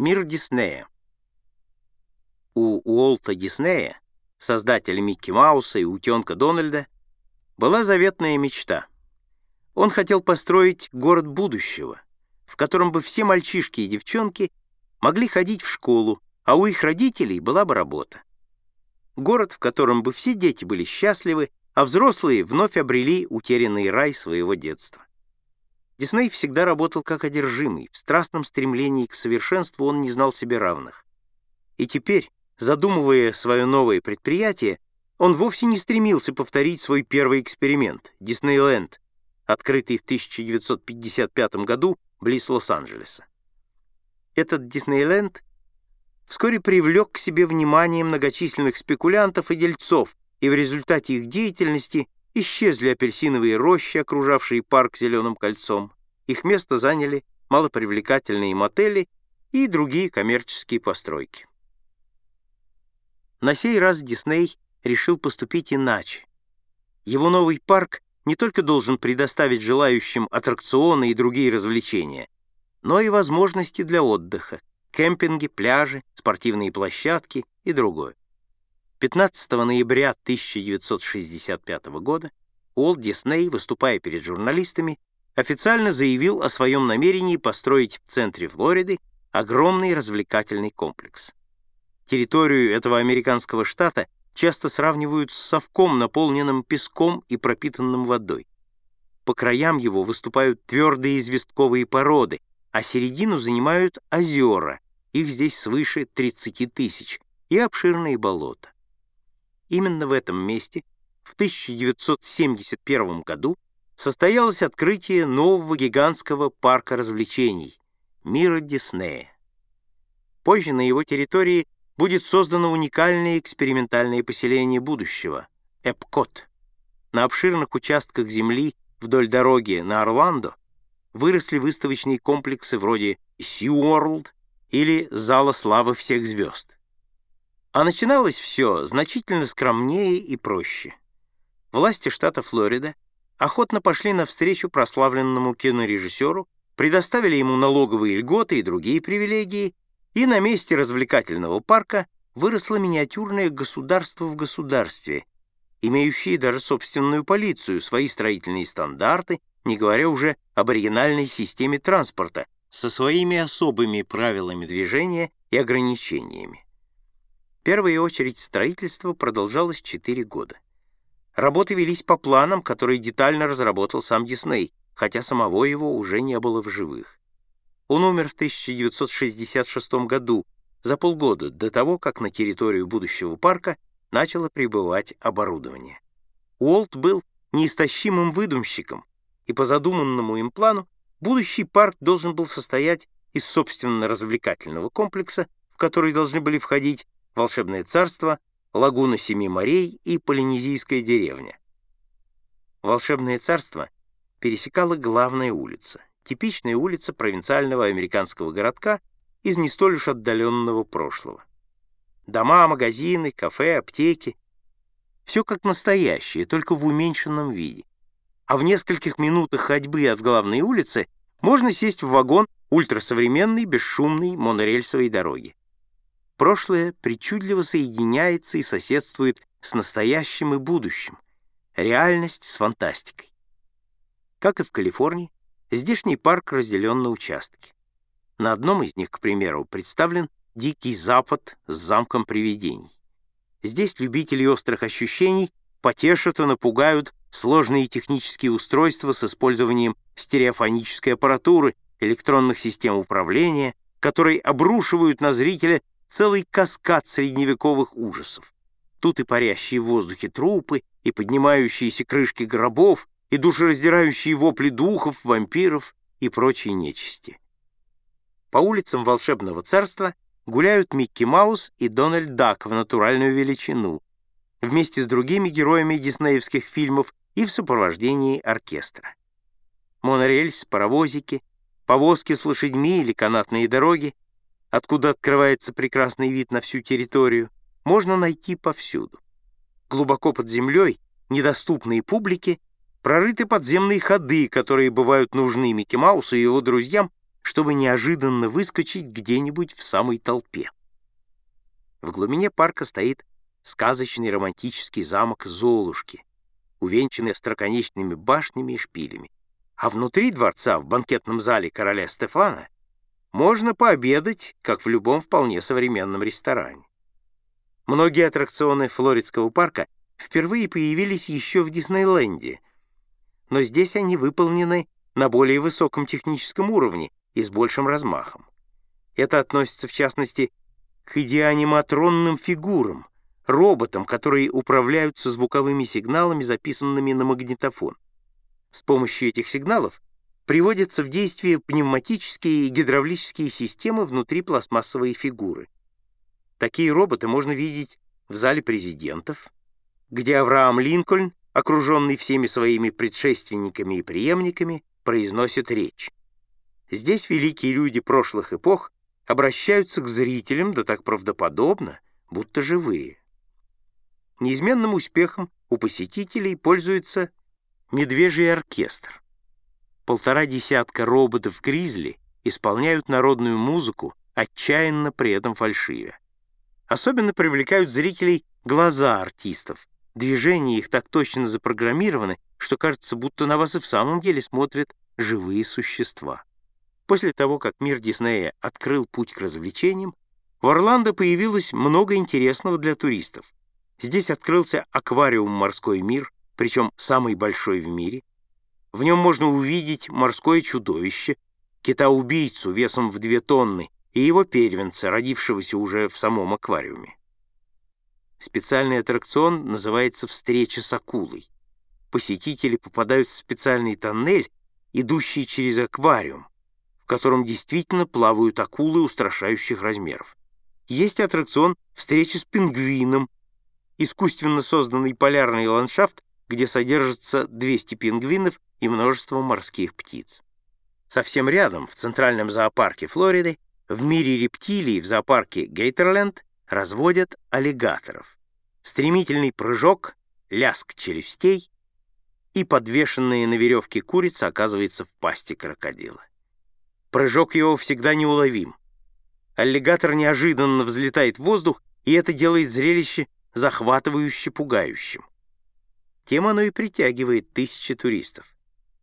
Мир Диснея. У Уолта Диснея, создателя Микки Мауса и утенка Дональда, была заветная мечта. Он хотел построить город будущего, в котором бы все мальчишки и девчонки могли ходить в школу, а у их родителей была бы работа. Город, в котором бы все дети были счастливы, а взрослые вновь обрели утерянный рай своего детства. Дисней всегда работал как одержимый, в страстном стремлении к совершенству он не знал себе равных. И теперь, задумывая свое новое предприятие, он вовсе не стремился повторить свой первый эксперимент — Диснейленд, открытый в 1955 году близ Лос-Анджелеса. Этот Диснейленд вскоре привлек к себе внимание многочисленных спекулянтов и дельцов, и в результате их деятельности исчезли апельсиновые рощи, окружавшие парк зеленым кольцом. Их место заняли малопривлекательные мотели и другие коммерческие постройки. На сей раз Дисней решил поступить иначе. Его новый парк не только должен предоставить желающим аттракционы и другие развлечения, но и возможности для отдыха, кемпинги, пляжи, спортивные площадки и другое. 15 ноября 1965 года Уолт Дисней, выступая перед журналистами, официально заявил о своем намерении построить в центре Флориды огромный развлекательный комплекс. Территорию этого американского штата часто сравнивают с совком, наполненным песком и пропитанным водой. По краям его выступают твердые известковые породы, а середину занимают озера, их здесь свыше 30 тысяч, и обширные болота. Именно в этом месте в 1971 году состоялось открытие нового гигантского парка развлечений «Мира Диснея». Позже на его территории будет создано уникальное экспериментальное поселение будущего — Эпкот. На обширных участках земли вдоль дороги на Орландо выросли выставочные комплексы вроде SeaWorld или Зала славы всех звезд. А начиналось все значительно скромнее и проще. Власти штата Флорида охотно пошли навстречу прославленному кинорежиссеру, предоставили ему налоговые льготы и другие привилегии, и на месте развлекательного парка выросло миниатюрное государство в государстве, имеющее даже собственную полицию, свои строительные стандарты, не говоря уже об оригинальной системе транспорта, со своими особыми правилами движения и ограничениями. Первая очередь строительства продолжалась 4 года. Работы велись по планам, которые детально разработал сам Дисней, хотя самого его уже не было в живых. Он умер в 1966 году, за полгода до того, как на территорию будущего парка начало прибывать оборудование. Уолт был неистощимым выдумщиком, и по задуманному им плану будущий парк должен был состоять из собственно развлекательного комплекса, в который должны были входить волшебное царство, лагуна Семи морей и полинезийская деревня. Волшебное царство пересекала главная улица, типичная улица провинциального американского городка из не столь уж отдаленного прошлого. Дома, магазины, кафе, аптеки — все как настоящее, только в уменьшенном виде. А в нескольких минутах ходьбы от главной улицы можно сесть в вагон ультрасовременной бесшумной монорельсовой дороги. Прошлое причудливо соединяется и соседствует с настоящим и будущим, реальность с фантастикой. Как и в Калифорнии, здешний парк разделен на участки. На одном из них, к примеру, представлен Дикий Запад с замком привидений. Здесь любители острых ощущений потешат и напугают сложные технические устройства с использованием стереофонической аппаратуры, электронных систем управления, которые обрушивают на зрителя целый каскад средневековых ужасов. Тут и парящие в воздухе трупы, и поднимающиеся крышки гробов, и душераздирающие вопли духов, вампиров и прочей нечисти. По улицам волшебного царства гуляют Микки Маус и Дональд Дак в натуральную величину, вместе с другими героями диснеевских фильмов и в сопровождении оркестра. Монорельс, паровозики, повозки с лошадьми или канатные дороги откуда открывается прекрасный вид на всю территорию, можно найти повсюду. Глубоко под землей, недоступные публике, прорыты подземные ходы, которые бывают нужны Микки Маусу и его друзьям, чтобы неожиданно выскочить где-нибудь в самой толпе. В глубине парка стоит сказочный романтический замок Золушки, увенчанный остроконечными башнями и шпилями. А внутри дворца, в банкетном зале короля Стефана, можно пообедать, как в любом вполне современном ресторане. Многие аттракционы Флоридского парка впервые появились еще в Диснейленде, но здесь они выполнены на более высоком техническом уровне и с большим размахом. Это относится, в частности, к идеаниматронным фигурам, роботам, которые управляются звуковыми сигналами, записанными на магнитофон. С помощью этих сигналов приводятся в действие пневматические и гидравлические системы внутри пластмассовой фигуры. Такие роботы можно видеть в зале президентов, где Авраам Линкольн, окруженный всеми своими предшественниками и преемниками, произносит речь. Здесь великие люди прошлых эпох обращаются к зрителям, да так правдоподобно, будто живые. Неизменным успехом у посетителей пользуется медвежий оркестр. Полтора десятка роботов-гризли исполняют народную музыку, отчаянно при этом фальшивя. Особенно привлекают зрителей глаза артистов. Движения их так точно запрограммированы, что кажется, будто на вас и в самом деле смотрят живые существа. После того, как мир Диснея открыл путь к развлечениям, в Орландо появилось много интересного для туристов. Здесь открылся аквариум «Морской мир», причем самый большой в мире. В нем можно увидеть морское чудовище, кита-убийцу весом в две тонны и его первенца, родившегося уже в самом аквариуме. Специальный аттракцион называется «Встреча с акулой». Посетители попадают в специальный тоннель, идущий через аквариум, котором действительно плавают акулы устрашающих размеров. Есть аттракцион встречи с пингвином, искусственно созданный полярный ландшафт, где содержатся 200 пингвинов и множество морских птиц. Совсем рядом, в центральном зоопарке Флориды, в мире рептилий в зоопарке Гейтерленд разводят аллигаторов. Стремительный прыжок, ляск челюстей, и подвешенная на веревке курица оказывается в пасти крокодила. Прыжок его всегда неуловим. Аллигатор неожиданно взлетает в воздух, и это делает зрелище захватывающе пугающим. Тем оно и притягивает тысячи туристов.